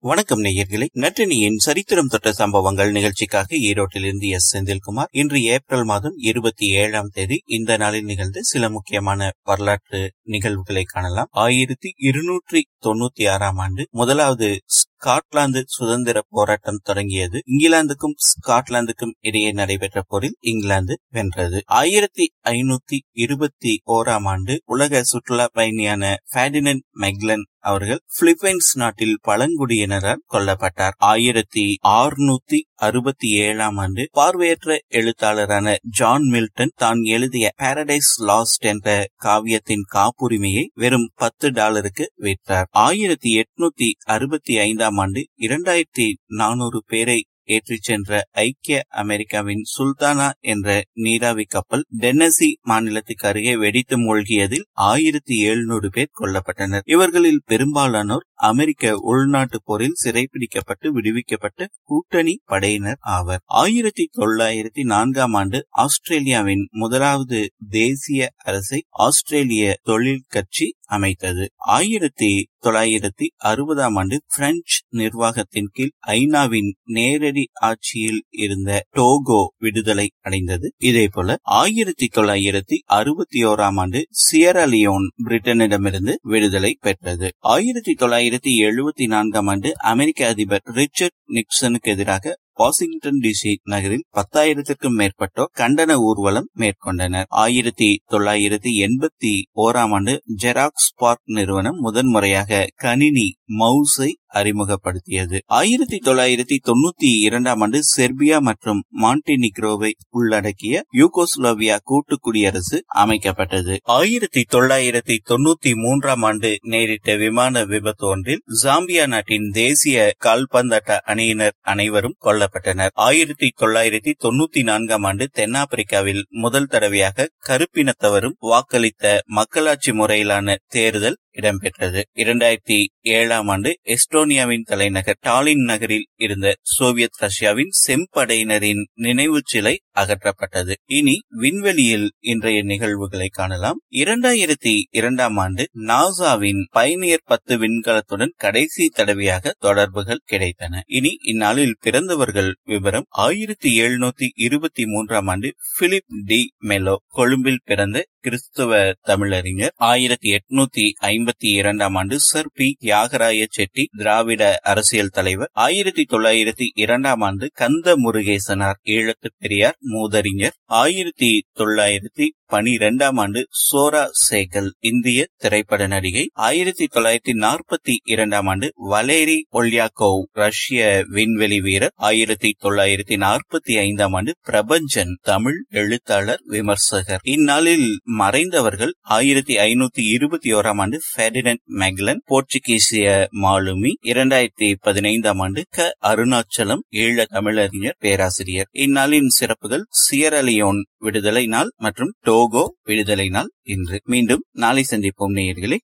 வணக்கம் நேயர்களே. நற்றினியின் சரித்திரம் தொட்ட சம்பவங்கள் நிகழ்ச்சிக்காக ஈரோட்டிலிருந்து எஸ். செந்தில்குமார் இன்று ஏப்ரல் மாதம் இருபத்தி ஏழாம் தேதி இந்த நாளில் நிகழ்ந்த சில முக்கியமான வரலாற்று நிகழ்வுகளை காணலாம். ஆயிரத்தி இருநூற்றி தொண்ணூத்தி ஆறாம் ஆண்டு முதலாவது ஸ்காட்லாந்து சுதந்திர போராட்டம் தொடங்கியது. இங்கிலாந்துக்கும் ஸ்காட்லாந்துக்கும் இடையே நடைபெற்ற போரில் இங்கிலாந்து வென்றது. ஆயிரத்தி ஐநூத்தி இருபத்தி ஓராம் ஆண்டு உலக சுற்றுலா பயணியான பேடினன் மெக்லன் அவர்கள் பிலிப்பைன்ஸ் நாட்டில் பழங்குடியினரால் கொல்லப்பட்டார். ஆயிரத்தி ஆறுநூத்தி அறுபத்தி ஏழாம் ஆண்டு பார்வையற்ற எழுத்தாளரான ஜான் மில்டன் தான் எழுதிய பாரடைஸ் லாஸ்ட் என்ற காவியத்தின் காப்புரிமையை வெறும் பத்து டாலருக்கு விற்றார். ஆயிரத்தி எட்நூத்தி அறுபத்தி ஐந்தாம் ஆண்டு இரண்டாயிரத்தி நானூறு பேரை ஏற்றிச் சென்ற ஐக்கிய அமெரிக்காவின் சுல்தானா என்ற நீராவி கப்பல் டென்னசி மாநிலத்துக்கு அருகே வெடித்து மூழ்கியதில் ஆயிரத்தி எழுநூறு பேர் கொல்லப்பட்டனர். இவர்களில் பெரும்பாலானோர் அமெரிக்க உள்நாட்டு போரில் சிறைப்பிடிக்கப்பட்டு விடுவிக்கப்பட்ட கூட்டணி படையினர் ஆவர். ஆயிரத்தி தொள்ளாயிரத்தி நான்காம் ஆண்டு ஆஸ்திரேலியாவின் முதலாவது தேசிய அரசை ஆஸ்திரேலிய தொழில் கட்சி அமைத்தது. ஆயிரத்தி தொள்ளாயிரத்தி அறுபதாம் ஆண்டு பிரெஞ்சு நிர்வாகத்தின் கீழ் ஐநாவின் நேரடி ஆட்சியில் இருந்த டோகோ விடுதலை அடைந்தது. இதே போல ஆயிரத்தி தொள்ளாயிரத்தி அறுபத்தி ஓராம் ஆண்டு சியரலியோன் பிரிட்டனிடமிருந்து விடுதலை பெற்றது. ஆயிரத்தி தொள்ளாயிரத்தி எழுபத்தி நான்காம் ஆண்டு அமெரிக்க அதிபர் ரிச்சர்ட் நிக்சனுக்கு எதிராக வாஷிங்டன் டிசி நகரில் பத்தாயிரத்திற்கும் மேற்பட்டோர் கண்டன ஊர்வலம் மேற்கொண்டனர். ஆயிரத்தி தொள்ளாயிரத்தி எண்பத்தி ஓராம் ஆண்டு ஜெராக்ஸ் பார்க் நிறுவனம் முதன்முறையாக கணினி மவுஸை அறிமுகப்படுத்தியது. ஆயிரத்தி தொள்ளாயிரத்தி தொண்ணூத்தி இரண்டாம் ஆண்டு செர்பியா மற்றும் மாண்டினிக்ரோவை உள்ளடக்கிய யூகோஸ்லோவியா கூட்டு குடியரசு அமைக்கப்பட்டது. ஆயிரத்தி தொள்ளாயிரத்தி தொண்ணூத்தி மூன்றாம் ஆண்டு நேரிட்ட விமான விபத்து ஒன்றில் ஜாம்பியா நாட்டின் தேசிய கால்பந்தாட்ட அணியினர் அனைவரும் கொல்லப்பட்டனர். ஆயிரத்தி தொள்ளாயிரத்தி தொண்ணூத்தி நான்காம் ஆண்டு தென்னாப்பிரிக்காவில் முதல் தடவையாக கருப்பினத்தவரும் வாக்களித்த மக்களாட்சி முறையிலான தேர்தல் இடம்பெற்றது. இரண்டாயிரத்தி ஏழாம் ஆண்டு எஸ்டோனியாவின் தலைநகர் டாலின் நகரில் இருந்த சோவியத் ரஷ்யாவின் செம்படையினரின் நினைவு சிலை அகற்றப்பட்டது. இனி விண்வெளியில் இன்றைய நிகழ்வுகளை காணலாம். இரண்டாயிரத்தி இரண்டாம் ஆண்டு நாசாவின் பயணியர் பத்து விண்கலத்துடன் கடைசி தடவையாக தொடர்புகள் கிடைத்தன. இனி இந்நாளில் பிறந்தவர்கள் விவரம் ஆயிரத்தி எழுநூத்தி இருபத்தி மூன்றாம் ஆண்டு பிலிப் டி மெலோ கொழும்பில் பிறந்த கிறிஸ்துவ தமிழறிஞர். ஆயிரத்தி எட்நூத்தி ஐம்பத்தி இரண்டாம் ஆண்டு சர் பி தியாகராய செட்டி திராவிட அரசியல் தலைவர். ஆயிரத்தி தொள்ளாயிரத்தி இரண்டாம் ஆண்டு கந்த முருகேசனார் ஈழத்து பெரியார் மூதறிஞர். ஆயிரத்தி தொள்ளாயிரத்தி பனிரெண்டாம் ஆண்டு சோரா சேகல் இந்திய திரைப்பட நடிகை. ஆயிரத்தி தொள்ளாயிரத்தி நாற்பத்தி இரண்டாம் ஆண்டு வலேரி ஒல்யாகோவ் ரஷ்ய விண்வெளி வீரர். ஆயிரத்தி தொள்ளாயிரத்தி நாற்பத்தி ஐந்தாம் ஆண்டு பிரபஞ்சன் தமிழ் எழுத்தாளர் விமர்சகர். இந்நாளில் மறைந்தவர்கள் ஆயிரத்தி ஐநூத்தி இருபத்தி ஓராம் ஆண்டு பெர்டினன்ட் மெக்லன் போர்ச்சுகீசிய மாலுமி. இரண்டாயிரத்தி பதினைந்தாம் ஆண்டு க. அருணாச்சலம் ஈழ தமிழறிஞர் பேராசிரியர். இந்நாளின் சிறப்புகள் சியரலியோன் விடுதலை நாள் மற்றும் டோ லோகோ விடுதலை நாள் இன்று. மீண்டும் நாளை சந்திப்போம் நேயர்களே.